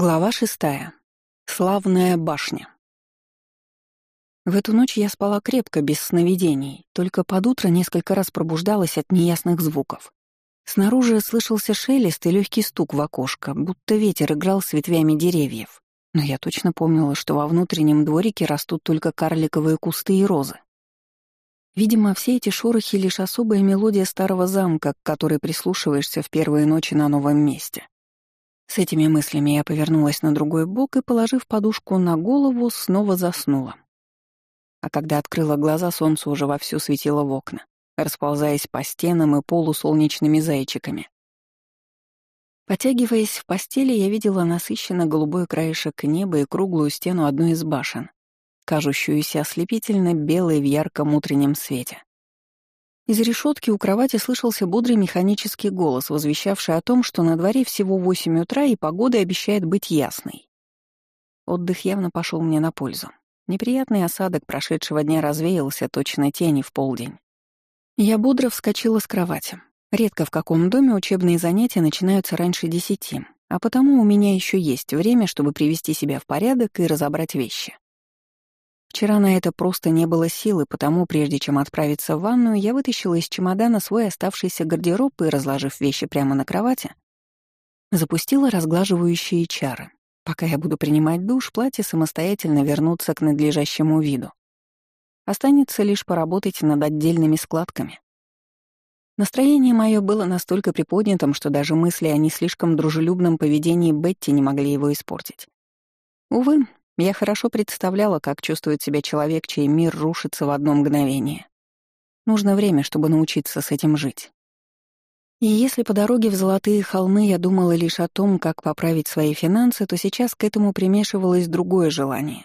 Глава шестая. Славная башня. В эту ночь я спала крепко, без сновидений, только под утро несколько раз пробуждалась от неясных звуков. Снаружи слышался шелест и легкий стук в окошко, будто ветер играл с ветвями деревьев. Но я точно помнила, что во внутреннем дворике растут только карликовые кусты и розы. Видимо, все эти шорохи — лишь особая мелодия старого замка, к которой прислушиваешься в первые ночи на новом месте. С этими мыслями я повернулась на другой бок и, положив подушку на голову, снова заснула. А когда открыла глаза, солнце уже вовсю светило в окна, расползаясь по стенам и полу солнечными зайчиками. Потягиваясь в постели, я видела насыщенно голубой краешек неба и круглую стену одной из башен, кажущуюся ослепительно белой в ярком утреннем свете. Из решетки у кровати слышался бодрый механический голос, возвещавший о том, что на дворе всего 8 утра и погода обещает быть ясной. Отдых явно пошел мне на пользу. Неприятный осадок прошедшего дня развеялся точно тени в полдень. Я бодро вскочила с кровати. Редко в каком доме учебные занятия начинаются раньше десяти, а потому у меня еще есть время, чтобы привести себя в порядок и разобрать вещи. Вчера на это просто не было силы, потому прежде чем отправиться в ванную, я вытащила из чемодана свой оставшийся гардероб и, разложив вещи прямо на кровати, запустила разглаживающие чары. Пока я буду принимать душ, платье самостоятельно вернуться к надлежащему виду. Останется лишь поработать над отдельными складками. Настроение мое было настолько приподнятым, что даже мысли о не слишком дружелюбном поведении Бетти не могли его испортить. Увы, я хорошо представляла, как чувствует себя человек, чей мир рушится в одно мгновение. Нужно время, чтобы научиться с этим жить. И если по дороге в Золотые холмы я думала лишь о том, как поправить свои финансы, то сейчас к этому примешивалось другое желание.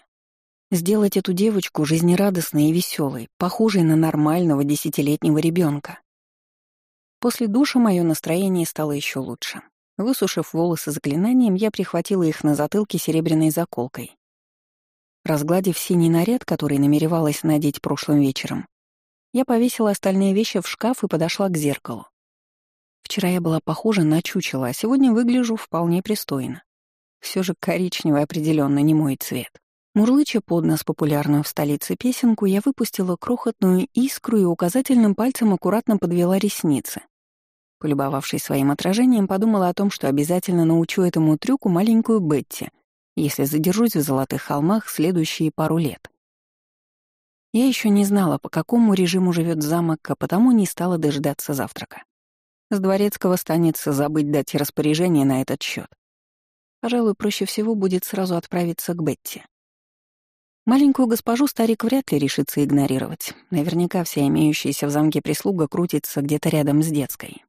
Сделать эту девочку жизнерадостной и веселой, похожей на нормального десятилетнего ребенка. После душа мое настроение стало еще лучше. Высушив волосы заклинанием, я прихватила их на затылке серебряной заколкой. Разгладив синий наряд, который намеревалась надеть прошлым вечером, я повесила остальные вещи в шкаф и подошла к зеркалу. Вчера я была похожа на чучело, а сегодня выгляжу вполне пристойно. Все же коричневый определенно не мой цвет. Мурлыча под нос популярную в столице песенку, я выпустила крохотную искру и указательным пальцем аккуратно подвела ресницы. Полюбовавшись своим отражением, подумала о том, что обязательно научу этому трюку маленькую Бетти — если задержусь в Золотых холмах следующие пару лет. Я еще не знала, по какому режиму живет замок, а потому не стала дожидаться завтрака. С дворецкого станется забыть дать распоряжение на этот счет. Пожалуй, проще всего будет сразу отправиться к Бетти. Маленькую госпожу старик вряд ли решится игнорировать. Наверняка вся имеющаяся в замке прислуга крутится где-то рядом с детской.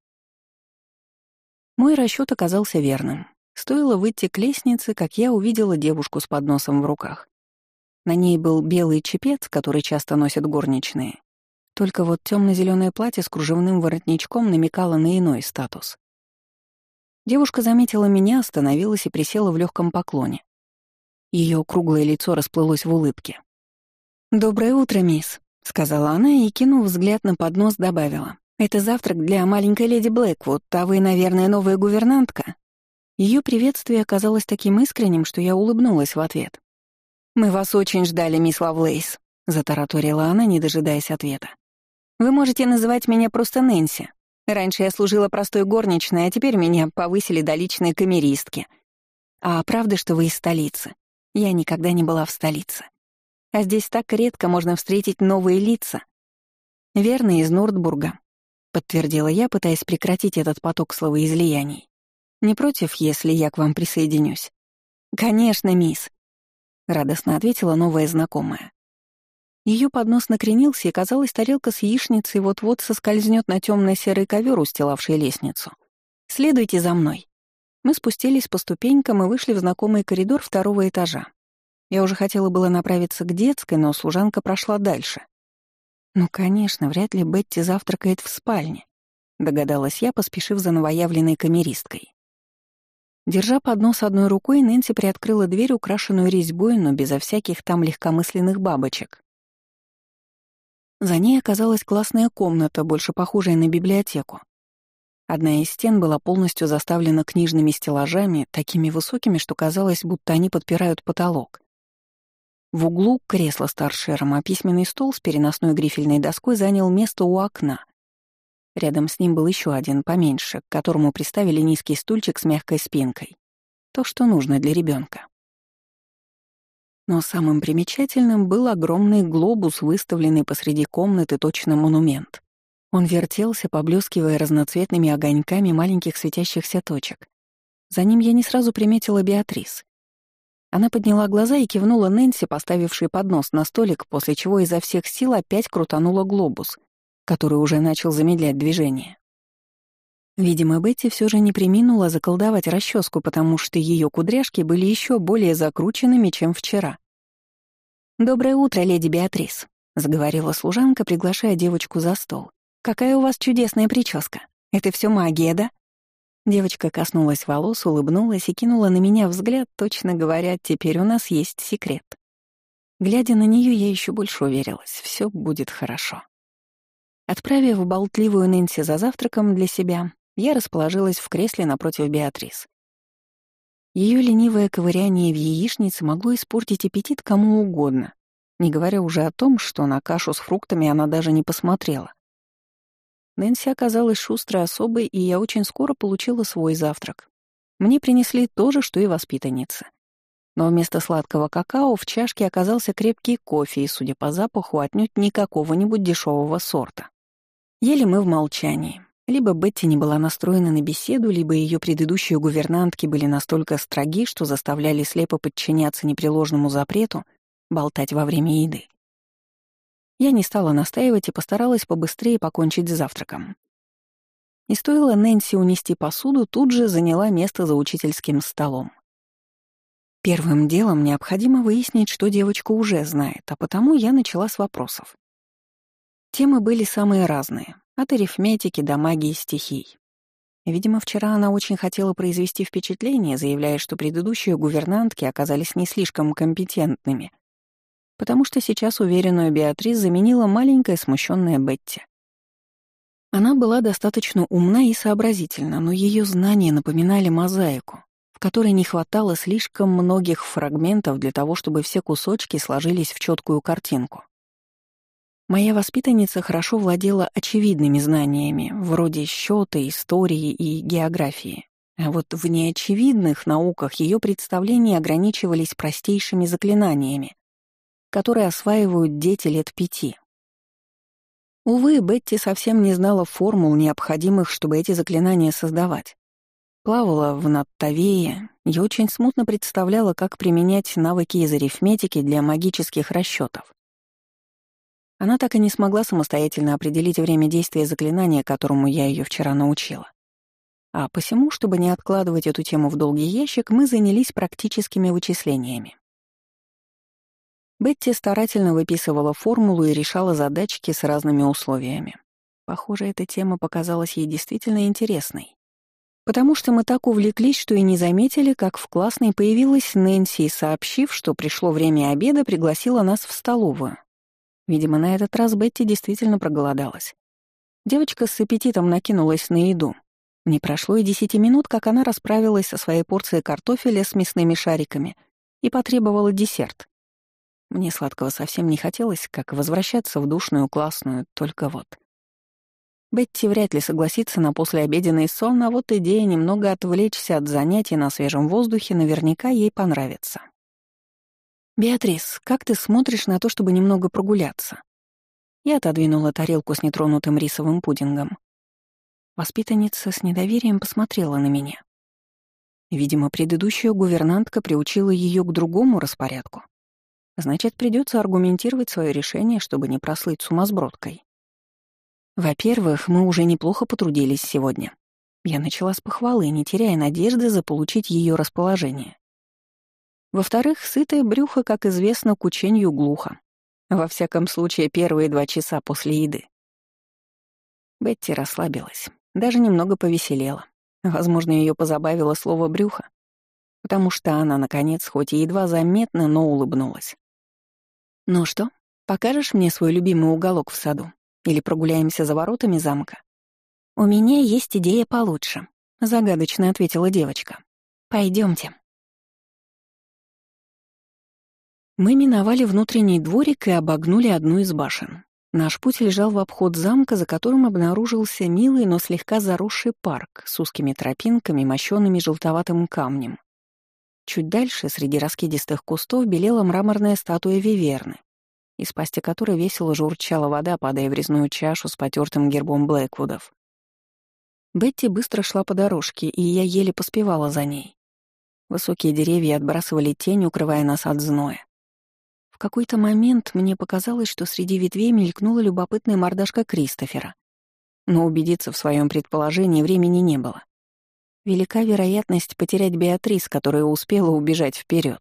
Мой расчет оказался верным. Стоило выйти к лестнице, как я увидела девушку с подносом в руках. На ней был белый чепец, который часто носят горничные. Только вот темно-зеленое платье с кружевным воротничком намекало на иной статус. Девушка заметила меня, остановилась и присела в легком поклоне. Ее круглое лицо расплылось в улыбке. «Доброе утро, мисс», — сказала она и, кинув взгляд на поднос, добавила. «Это завтрак для маленькой леди Блэквуд, а вы, наверное, новая гувернантка?» Ее приветствие оказалось таким искренним, что я улыбнулась в ответ. «Мы вас очень ждали, мисс Лавлейс», — затараторила она, не дожидаясь ответа. «Вы можете называть меня просто Нэнси. Раньше я служила простой горничной, а теперь меня повысили до личной камеристки. А правда, что вы из столицы? Я никогда не была в столице. А здесь так редко можно встретить новые лица. Верно, из Нордбурга», — подтвердила я, пытаясь прекратить этот поток словоизлияний. Не против, если я к вам присоединюсь?» «Конечно, мисс», — радостно ответила новая знакомая. Ее поднос накренился, и, казалось, тарелка с яичницей вот-вот соскользнет на темно серый ковер, устилавший лестницу. «Следуйте за мной». Мы спустились по ступенькам и вышли в знакомый коридор второго этажа. Я уже хотела было направиться к детской, но служанка прошла дальше. «Ну, конечно, вряд ли Бетти завтракает в спальне», — догадалась я, поспешив за новоявленной камеристкой. Держа поднос одной рукой, Нэнси приоткрыла дверь, украшенную резьбой, но безо всяких там легкомысленных бабочек. За ней оказалась классная комната, больше похожая на библиотеку. Одна из стен была полностью заставлена книжными стеллажами, такими высокими, что казалось, будто они подпирают потолок. В углу кресло с торшером, а письменный стол с переносной грифельной доской занял место у окна. Рядом с ним был еще один поменьше, к которому приставили низкий стульчик с мягкой спинкой. То, что нужно для ребенка. Но самым примечательным был огромный глобус, выставленный посреди комнаты точно монумент. Он вертелся, поблескивая разноцветными огоньками маленьких светящихся точек. За ним я не сразу приметила Беатрис. Она подняла глаза и кивнула Нэнси, поставившей поднос на столик, после чего изо всех сил опять крутанула глобус, который уже начал замедлять движение. Видимо, Бетти все же не приминула заколдовать расческу, потому что ее кудряшки были еще более закрученными, чем вчера. «Доброе утро, леди Беатрис», — заговорила служанка, приглашая девочку за стол. «Какая у вас чудесная прическа! Это все магия, да?» Девочка коснулась волос, улыбнулась и кинула на меня взгляд, точно говоря, теперь у нас есть секрет. Глядя на нее, я еще больше уверилась, все будет хорошо. Отправив болтливую Нэнси за завтраком для себя, я расположилась в кресле напротив Беатрис. Ее ленивое ковыряние в яичнице могло испортить аппетит кому угодно, не говоря уже о том, что на кашу с фруктами она даже не посмотрела. Нэнси оказалась шустрой особой, и я очень скоро получила свой завтрак. Мне принесли то же, что и воспитанница. Но вместо сладкого какао в чашке оказался крепкий кофе и, судя по запаху, отнюдь не какого-нибудь дешевого сорта. Ели мы в молчании. Либо Бетти не была настроена на беседу, либо ее предыдущие гувернантки были настолько строги, что заставляли слепо подчиняться непреложному запрету болтать во время еды. Я не стала настаивать и постаралась побыстрее покончить с завтраком. И стоило Нэнси унести посуду, тут же заняла место за учительским столом. Первым делом необходимо выяснить, что девочка уже знает, а потому я начала с вопросов. Темы были самые разные, от арифметики до магии стихий. Видимо, вчера она очень хотела произвести впечатление, заявляя, что предыдущие гувернантки оказались не слишком компетентными — потому что сейчас уверенную Беатрис заменила маленькая смущенная Бетти. Она была достаточно умна и сообразительна, но ее знания напоминали мозаику, в которой не хватало слишком многих фрагментов для того, чтобы все кусочки сложились в четкую картинку. Моя воспитанница хорошо владела очевидными знаниями, вроде счета, истории и географии. А вот в неочевидных науках ее представления ограничивались простейшими заклинаниями, которые осваивают дети лет пяти. Увы, Бетти совсем не знала формул, необходимых, чтобы эти заклинания создавать. Плавала в Наттавее и очень смутно представляла, как применять навыки из арифметики для магических расчетов. Она так и не смогла самостоятельно определить время действия заклинания, которому я ее вчера научила. А посему, чтобы не откладывать эту тему в долгий ящик, мы занялись практическими вычислениями. Бетти старательно выписывала формулу и решала задачки с разными условиями. Похоже, эта тема показалась ей действительно интересной. Потому что мы так увлеклись, что и не заметили, как в классной появилась Нэнси, сообщив, что пришло время обеда, пригласила нас в столовую. Видимо, на этот раз Бетти действительно проголодалась. Девочка с аппетитом накинулась на еду. Не прошло и десяти минут, как она расправилась со своей порцией картофеля с мясными шариками и потребовала десерт. Мне сладкого совсем не хотелось, как возвращаться в душную классную, только вот. Бетти вряд ли согласится на послеобеденный сон, а вот идея немного отвлечься от занятий на свежем воздухе наверняка ей понравится. «Беатрис, как ты смотришь на то, чтобы немного прогуляться?» Я отодвинула тарелку с нетронутым рисовым пудингом. Воспитанница с недоверием посмотрела на меня. Видимо, предыдущая гувернантка приучила ее к другому распорядку. Значит, придется аргументировать свое решение, чтобы не прослыть сумасбродкой. Во-первых, мы уже неплохо потрудились сегодня. Я начала с похвалы, не теряя надежды заполучить ее расположение. Во-вторых, сытое брюхо, как известно, к учению глухо. Во всяком случае, первые два часа после еды. Бетти расслабилась, даже немного повеселела. Возможно, ее позабавило слово «брюхо», потому что она, наконец, хоть и едва заметно, но улыбнулась. «Ну что, покажешь мне свой любимый уголок в саду? Или прогуляемся за воротами замка?» «У меня есть идея получше», — загадочно ответила девочка. Пойдемте. Мы миновали внутренний дворик и обогнули одну из башен. Наш путь лежал в обход замка, за которым обнаружился милый, но слегка заросший парк с узкими тропинками, мощенными желтоватым камнем. Чуть дальше, среди раскидистых кустов, белела мраморная статуя Виверны, из пасти которой весело журчала вода, падая в резную чашу с потертым гербом Блэквудов. Бетти быстро шла по дорожке, и я еле поспевала за ней. Высокие деревья отбрасывали тень, укрывая нас от зноя. Какой-то момент мне показалось, что среди ветвей мелькнула любопытная мордашка Кристофера. Но убедиться в своем предположении времени не было. Велика вероятность потерять Беатрис, которая успела убежать вперед.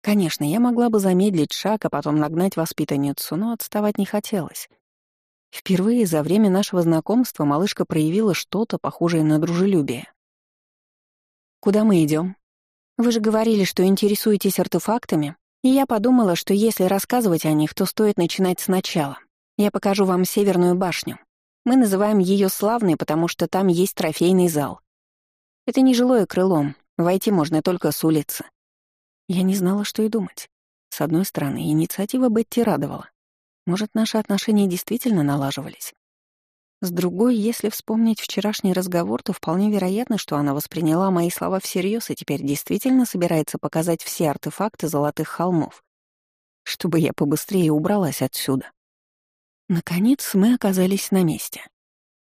Конечно, я могла бы замедлить шаг, а потом нагнать воспитанницу, но отставать не хотелось. Впервые за время нашего знакомства малышка проявила что-то похожее на дружелюбие. «Куда мы идем? Вы же говорили, что интересуетесь артефактами, и я подумала, что если рассказывать о них, то стоит начинать сначала. Я покажу вам Северную башню. Мы называем ее славной, потому что там есть трофейный зал. Это не жилое крыло, войти можно только с улицы. Я не знала, что и думать. С одной стороны, инициатива Бетти радовала. Может, наши отношения действительно налаживались. С другой, если вспомнить вчерашний разговор, то вполне вероятно, что она восприняла мои слова всерьез и теперь действительно собирается показать все артефакты золотых холмов, чтобы я побыстрее убралась отсюда. Наконец мы оказались на месте.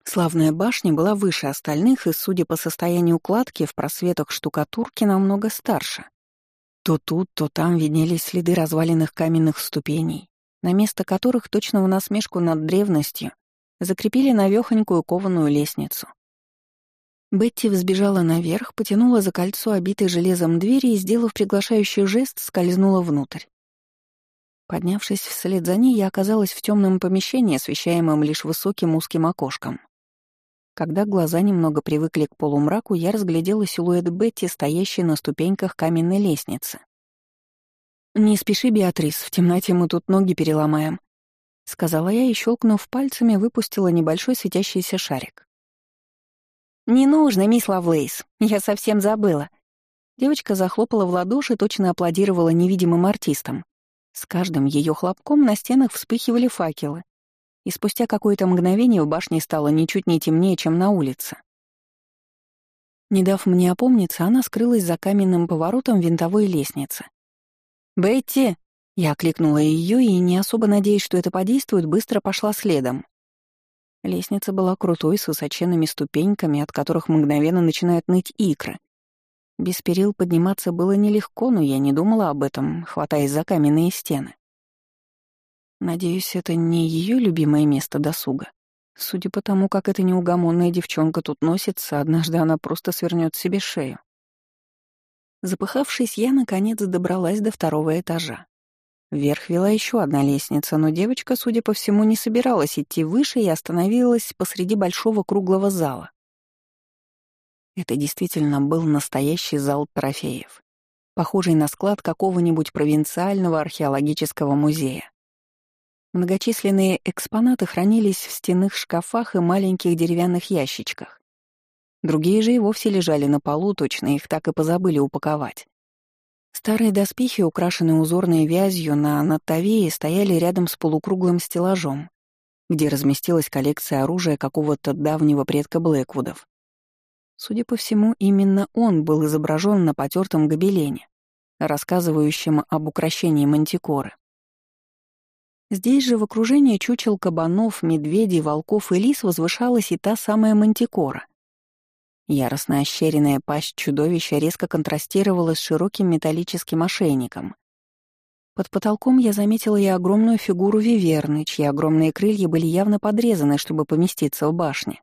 Славная башня была выше остальных и, судя по состоянию кладки, в просветах штукатурки намного старше. То тут, то там виднелись следы разваленных каменных ступеней, на место которых точно в насмешку над древностью закрепили навёхонькую кованую лестницу. Бетти взбежала наверх, потянула за кольцо, обитой железом двери и, сделав приглашающий жест, скользнула внутрь. Поднявшись вслед за ней, я оказалась в темном помещении, освещаемом лишь высоким узким окошком. Когда глаза немного привыкли к полумраку, я разглядела силуэт Бетти, стоящей на ступеньках каменной лестницы. «Не спеши, Беатрис, в темноте мы тут ноги переломаем», — сказала я и, щелкнув пальцами, выпустила небольшой светящийся шарик. «Не нужно, мисс Лавлейс, я совсем забыла». Девочка захлопала в ладоши, точно аплодировала невидимым артистам. С каждым ее хлопком на стенах вспыхивали факелы, и спустя какое-то мгновение в башне стало ничуть не темнее, чем на улице. Не дав мне опомниться, она скрылась за каменным поворотом винтовой лестницы. «Бетти!» Я окликнула ее и, не особо надеясь, что это подействует, быстро пошла следом. Лестница была крутой, с высоченными ступеньками, от которых мгновенно начинают ныть икры. Без перил подниматься было нелегко, но я не думала об этом, хватаясь за каменные стены. Надеюсь, это не ее любимое место досуга. Судя по тому, как эта неугомонная девчонка тут носится, однажды она просто свернет себе шею. Запыхавшись, я, наконец, добралась до второго этажа. Вверх вела еще одна лестница, но девочка, судя по всему, не собиралась идти выше и остановилась посреди большого круглого зала. Это действительно был настоящий зал трофеев, похожий на склад какого-нибудь провинциального археологического музея. Многочисленные экспонаты хранились в стенных шкафах и маленьких деревянных ящичках. Другие же и вовсе лежали на полу, точно их так и позабыли упаковать. Старые доспехи, украшенные узорной вязью на натовее, стояли рядом с полукруглым стеллажом, где разместилась коллекция оружия какого-то давнего предка Блэквудов. Судя по всему, именно он был изображен на потертом гобелене, рассказывающем об украшении мантикоры. Здесь же в окружении чучел кабанов, медведей, волков и лис возвышалась и та самая мантикора — Яростно ощеренная пасть чудовища резко контрастировала с широким металлическим ошейником. Под потолком я заметила и огромную фигуру Виверны, чьи огромные крылья были явно подрезаны, чтобы поместиться в башне.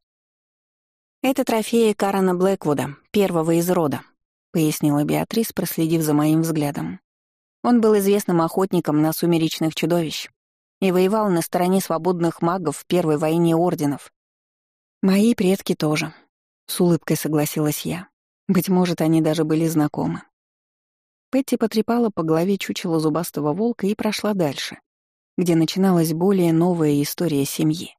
«Это трофеи Карана Блэквуда, первого из рода», — пояснила Беатрис, проследив за моим взглядом. Он был известным охотником на сумеречных чудовищ и воевал на стороне свободных магов в Первой войне Орденов. Мои предки тоже, с улыбкой согласилась я. Быть может, они даже были знакомы. Петти потрепала по голове чучело зубастого волка и прошла дальше, где начиналась более новая история семьи.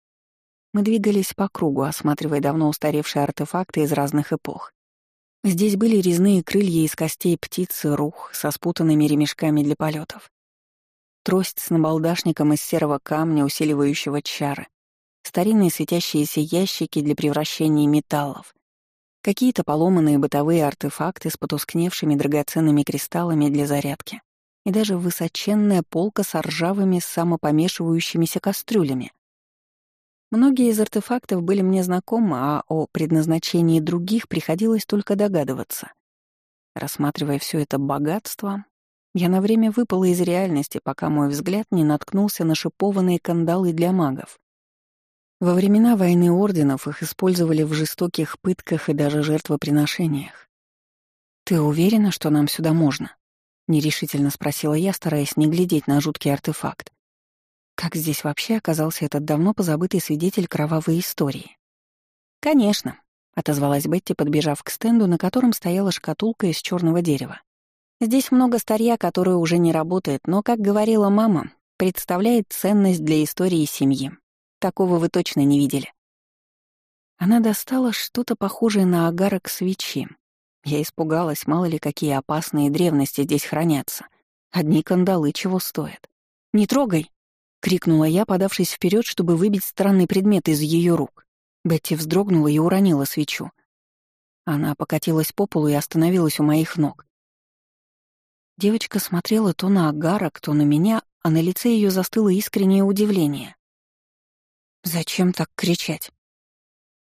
Мы двигались по кругу, осматривая давно устаревшие артефакты из разных эпох. Здесь были резные крылья из костей птицы рух со спутанными ремешками для полетов. Трость с набалдашником из серого камня, усиливающего чары. Старинные светящиеся ящики для превращения металлов. Какие-то поломанные бытовые артефакты с потускневшими драгоценными кристаллами для зарядки. И даже высоченная полка с ржавыми самопомешивающимися кастрюлями. Многие из артефактов были мне знакомы, а о предназначении других приходилось только догадываться. Рассматривая все это богатство, я на время выпала из реальности, пока мой взгляд не наткнулся на шипованные кандалы для магов. Во времена войны орденов их использовали в жестоких пытках и даже жертвоприношениях. «Ты уверена, что нам сюда можно?» — нерешительно спросила я, стараясь не глядеть на жуткий артефакт. Как здесь вообще оказался этот давно позабытый свидетель кровавой истории? «Конечно», — отозвалась Бетти, подбежав к стенду, на котором стояла шкатулка из черного дерева. «Здесь много старья, которое уже не работает, но, как говорила мама, представляет ценность для истории семьи. Такого вы точно не видели». Она достала что-то похожее на агарок свечи. Я испугалась, мало ли какие опасные древности здесь хранятся. Одни кандалы чего стоят. «Не трогай!» крикнула я, подавшись вперед, чтобы выбить странный предмет из ее рук. Бетти вздрогнула и уронила свечу. Она покатилась по полу и остановилась у моих ног. Девочка смотрела то на Агарок, то на меня, а на лице ее застыло искреннее удивление. «Зачем так кричать?»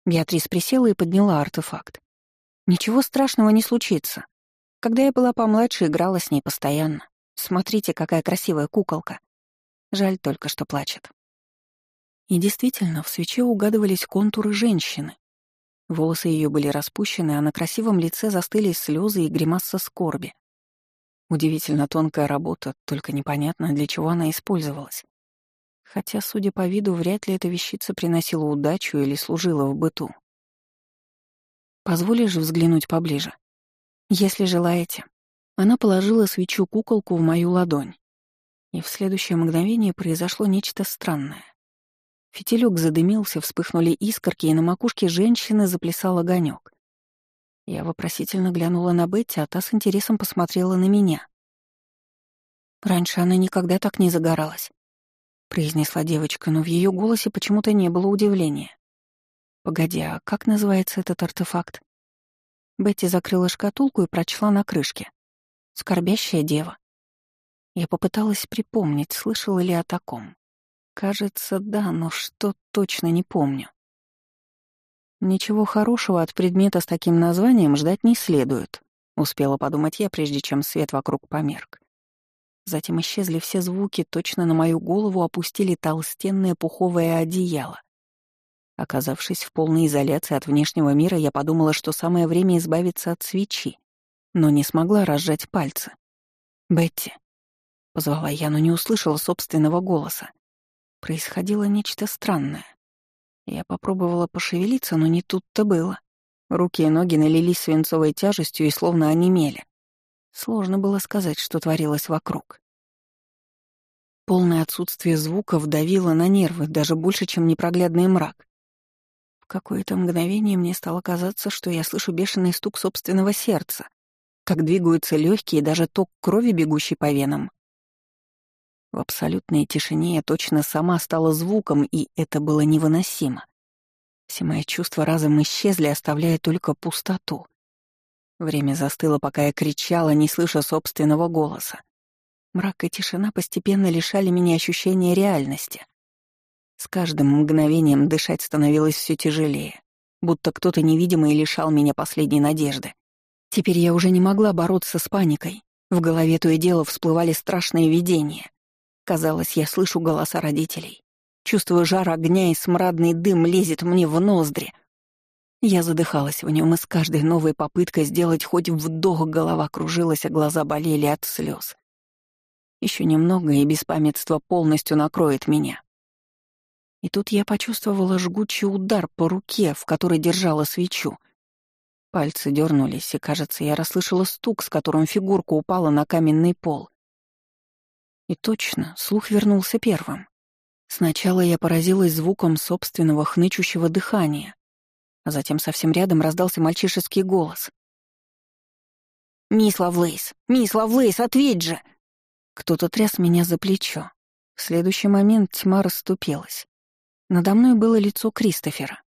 Беатрис присела и подняла артефакт. «Ничего страшного не случится. Когда я была помладше, играла с ней постоянно. Смотрите, какая красивая куколка. Жаль только, что плачет. И действительно, в свече угадывались контуры женщины. Волосы ее были распущены, а на красивом лице застыли слезы и гримаса скорби. Удивительно тонкая работа, только непонятно, для чего она использовалась. Хотя, судя по виду, вряд ли эта вещица приносила удачу или служила в быту. Позволишь взглянуть поближе? Если желаете. Она положила свечу-куколку в мою ладонь. И в следующее мгновение произошло нечто странное. Фитилек задымился, вспыхнули искорки, и на макушке женщины заплясал огонек. Я вопросительно глянула на Бетти, а та с интересом посмотрела на меня. «Раньше она никогда так не загоралась», — произнесла девочка, но в ее голосе почему-то не было удивления. «Погоди, а как называется этот артефакт?» Бетти закрыла шкатулку и прочла на крышке. «Скорбящая дева». Я попыталась припомнить, слышала ли о таком. Кажется, да, но что точно не помню. Ничего хорошего от предмета с таким названием ждать не следует, успела подумать я, прежде чем свет вокруг померк. Затем исчезли все звуки, точно на мою голову опустили толстенное пуховое одеяло. Оказавшись в полной изоляции от внешнего мира, я подумала, что самое время избавиться от свечи, но не смогла разжать пальцы. «Бетти», Позвала я, но не услышала собственного голоса. Происходило нечто странное. Я попробовала пошевелиться, но не тут-то было. Руки и ноги налились свинцовой тяжестью и словно онемели. Сложно было сказать, что творилось вокруг. Полное отсутствие звуков давило на нервы, даже больше, чем непроглядный мрак. В какое-то мгновение мне стало казаться, что я слышу бешеный стук собственного сердца, как двигаются легкие, даже ток крови, бегущий по венам. В абсолютной тишине я точно сама стала звуком, и это было невыносимо. Все мои чувства разом исчезли, оставляя только пустоту. Время застыло, пока я кричала, не слыша собственного голоса. Мрак и тишина постепенно лишали меня ощущения реальности. С каждым мгновением дышать становилось все тяжелее, будто кто-то невидимый лишал меня последней надежды. Теперь я уже не могла бороться с паникой. В голове то и дело всплывали страшные видения. Казалось, я слышу голоса родителей. Чувствую жар огня и смрадный дым лезет мне в ноздри. Я задыхалась в нем, и с каждой новой попыткой сделать хоть вдох голова кружилась, а глаза болели от слез. Еще немного, и беспамятство полностью накроет меня. И тут я почувствовала жгучий удар по руке, в которой держала свечу. Пальцы дернулись, и, кажется, я расслышала стук, с которым фигурка упала на каменный пол. И точно, слух вернулся первым. Сначала я поразилась звуком собственного хнычущего дыхания, а затем совсем рядом раздался мальчишеский голос. «Мисс Лавлейс! Мисс Лавлейс, ответь же!» Кто-то тряс меня за плечо. В следующий момент тьма расступилась. Надо мной было лицо Кристофера.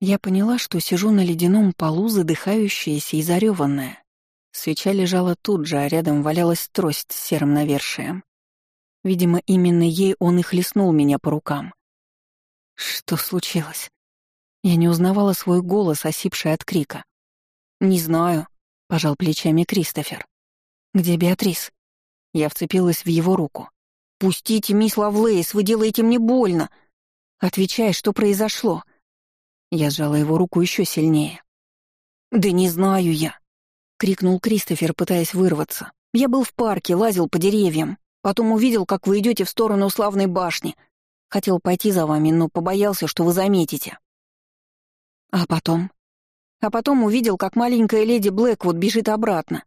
Я поняла, что сижу на ледяном полу, задыхающаяся и зареванная. Свеча лежала тут же, а рядом валялась трость с серым навершием. Видимо, именно ей он и хлестнул меня по рукам. Что случилось? Я не узнавала свой голос, осипший от крика. «Не знаю», — пожал плечами Кристофер. «Где Беатрис?» Я вцепилась в его руку. «Пустите, мисс Лавлейс, вы делаете мне больно!» «Отвечай, что произошло?» Я сжала его руку еще сильнее. «Да не знаю я!» — крикнул Кристофер, пытаясь вырваться. «Я был в парке, лазил по деревьям. Потом увидел, как вы идете в сторону славной башни. Хотел пойти за вами, но побоялся, что вы заметите». «А потом?» «А потом увидел, как маленькая леди Блэквуд бежит обратно».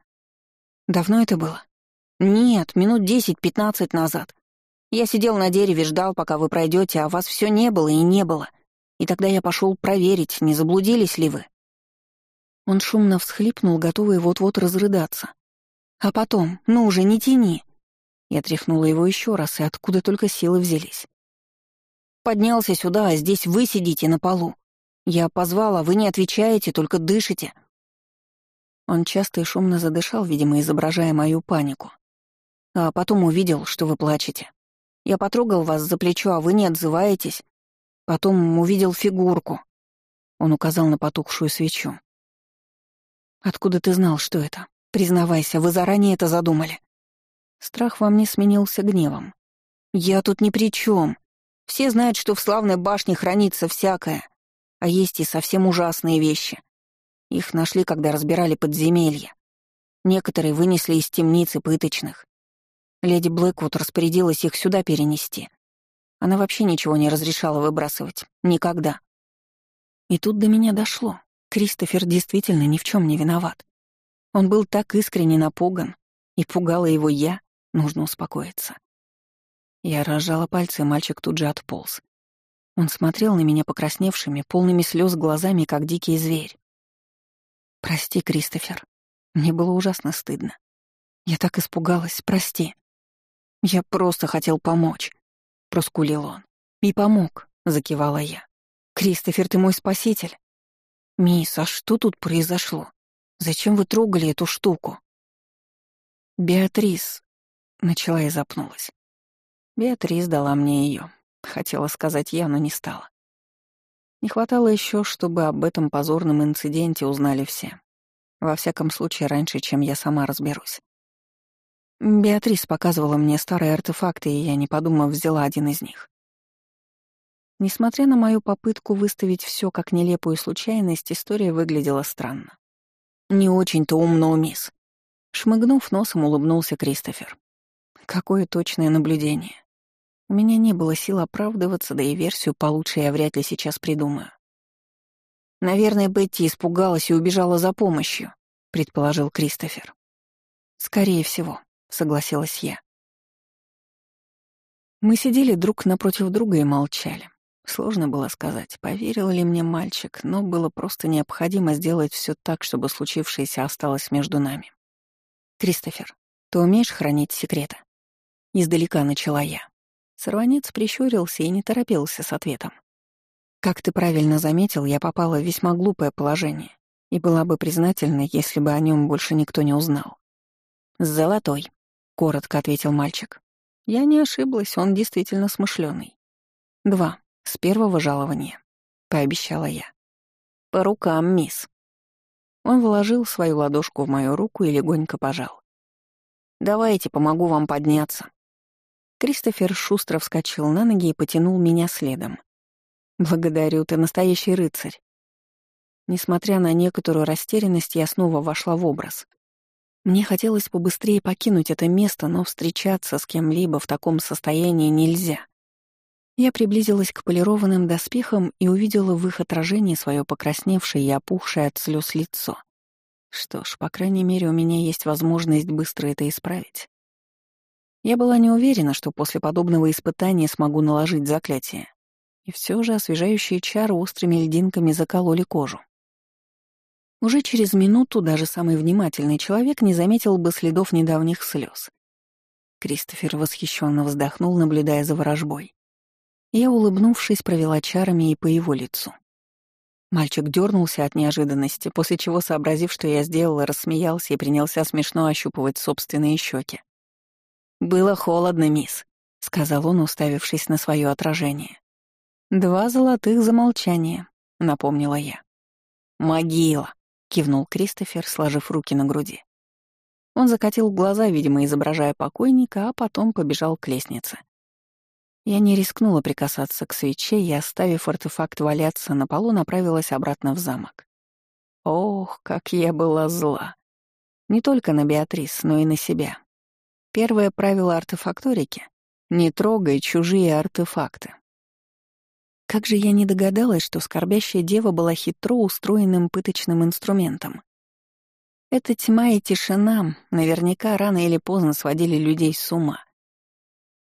«Давно это было?» «Нет, минут десять-пятнадцать назад. Я сидел на дереве, ждал, пока вы пройдете, а вас все не было и не было. И тогда я пошел проверить, не заблудились ли вы. Он шумно всхлипнул, готовый вот-вот разрыдаться. А потом, ну уже не тяни. Я тряхнула его еще раз, и откуда только силы взялись. Поднялся сюда, а здесь вы сидите на полу. Я позвала, вы не отвечаете, только дышите. Он часто и шумно задышал, видимо, изображая мою панику. А потом увидел, что вы плачете. Я потрогал вас за плечо, а вы не отзываетесь. Потом увидел фигурку. Он указал на потухшую свечу. «Откуда ты знал, что это? Признавайся, вы заранее это задумали». Страх во мне сменился гневом. «Я тут ни при чем. Все знают, что в славной башне хранится всякое, а есть и совсем ужасные вещи. Их нашли, когда разбирали подземелья. Некоторые вынесли из темницы пыточных. Леди Блэквуд распорядилась их сюда перенести. Она вообще ничего не разрешала выбрасывать. Никогда. И тут до меня дошло. Кристофер действительно ни в чем не виноват. Он был так искренне напуган, и пугала его я, нужно успокоиться. Я разжала пальцы, и мальчик тут же отполз. Он смотрел на меня покрасневшими, полными слез глазами, как дикий зверь. «Прости, Кристофер. Мне было ужасно стыдно. Я так испугалась, прости. Я просто хотел помочь проскулил он. «И помог», — закивала я. «Кристофер, ты мой спаситель». «Мисс, а что тут произошло? Зачем вы трогали эту штуку?» «Беатрис», — начала и запнулась. Беатрис дала мне ее. Хотела сказать я, но не стала. Не хватало еще, чтобы об этом позорном инциденте узнали все. Во всяком случае, раньше, чем я сама разберусь. Беатрис показывала мне старые артефакты, и я, не подумав, взяла один из них. Несмотря на мою попытку выставить все как нелепую случайность, история выглядела странно. «Не очень-то умно, мисс», — шмыгнув носом, улыбнулся Кристофер. «Какое точное наблюдение. У меня не было сил оправдываться, да и версию получше я вряд ли сейчас придумаю». «Наверное, Бетти испугалась и убежала за помощью», — предположил Кристофер. «Скорее всего», согласилась я. Мы сидели друг напротив друга и молчали. Сложно было сказать, поверил ли мне мальчик, но было просто необходимо сделать все так, чтобы случившееся осталось между нами. «Кристофер, ты умеешь хранить секреты?» Издалека начала я. Сорванец прищурился и не торопился с ответом. «Как ты правильно заметил, я попала в весьма глупое положение и была бы признательна, если бы о нем больше никто не узнал. «Золотой», коротко ответил мальчик. Я не ошиблась, он действительно смышленый. Два. С первого жалования. Пообещала я. По рукам, мисс. Он вложил свою ладошку в мою руку и легонько пожал. «Давайте, помогу вам подняться». Кристофер шустро вскочил на ноги и потянул меня следом. «Благодарю, ты настоящий рыцарь». Несмотря на некоторую растерянность, я снова вошла в образ — мне хотелось побыстрее покинуть это место, но встречаться с кем-либо в таком состоянии нельзя. Я приблизилась к полированным доспехам и увидела в их отражении свое покрасневшее и опухшее от слез лицо. Что ж, по крайней мере, у меня есть возможность быстро это исправить. Я была не уверена, что после подобного испытания смогу наложить заклятие. И все же освежающие чары острыми льдинками закололи кожу. Уже через минуту даже самый внимательный человек не заметил бы следов недавних слез. Кристофер восхищенно вздохнул, наблюдая за ворожбой. Я, улыбнувшись, провела чарами и по его лицу. Мальчик дернулся от неожиданности, после чего, сообразив, что я сделала, рассмеялся и принялся смешно ощупывать собственные щеки. «Было холодно, мисс», — сказал он, уставившись на свое отражение. «Два золотых замолчания», — напомнила я. «Могила», — кивнул Кристофер, сложив руки на груди. Он закатил глаза, видимо, изображая покойника, а потом побежал к лестнице. Я не рискнула прикасаться к свече и, оставив артефакт валяться на полу, направилась обратно в замок. Ох, как я была зла. Не только на Беатрис, но и на себя. Первое правило артефакторики — не трогай чужие артефакты. Как же я не догадалась, что скорбящая дева была хитро устроенным пыточным инструментом. Эта тьма и тишина наверняка рано или поздно сводили людей с ума —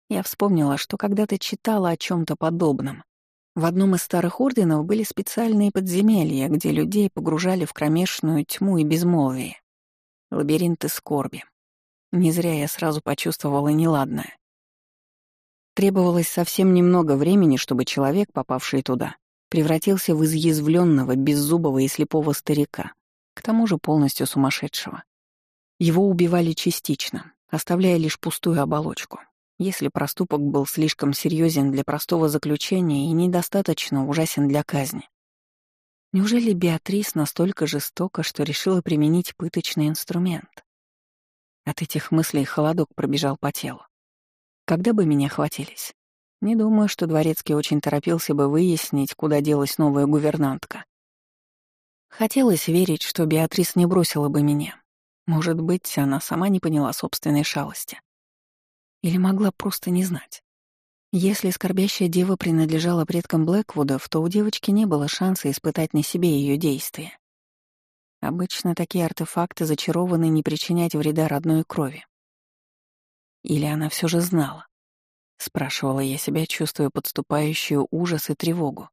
я вспомнила, что когда-то читала о чем то подобном. В одном из старых орденов были специальные подземелья, где людей погружали в кромешную тьму и безмолвие. Лабиринты скорби. Не зря я сразу почувствовала неладное. Требовалось совсем немного времени, чтобы человек, попавший туда, превратился в изъязвленного, беззубого и слепого старика, к тому же полностью сумасшедшего. Его убивали частично, оставляя лишь пустую оболочку если проступок был слишком серьезен для простого заключения и недостаточно ужасен для казни. Неужели Беатрис настолько жестока, что решила применить пыточный инструмент? От этих мыслей холодок пробежал по телу. Когда бы меня хватились? Не думаю, что Дворецкий очень торопился бы выяснить, куда делась новая гувернантка. Хотелось верить, что Беатрис не бросила бы меня. Может быть, она сама не поняла собственной шалости. Или могла просто не знать. Если скорбящая дева принадлежала предкам Блэквудов, то у девочки не было шанса испытать на себе ее действия. Обычно такие артефакты зачарованы не причинять вреда родной крови. Или она все же знала? Спрашивала я себя, чувствуя подступающую ужас и тревогу.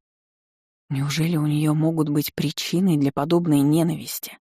Неужели у нее могут быть причины для подобной ненависти?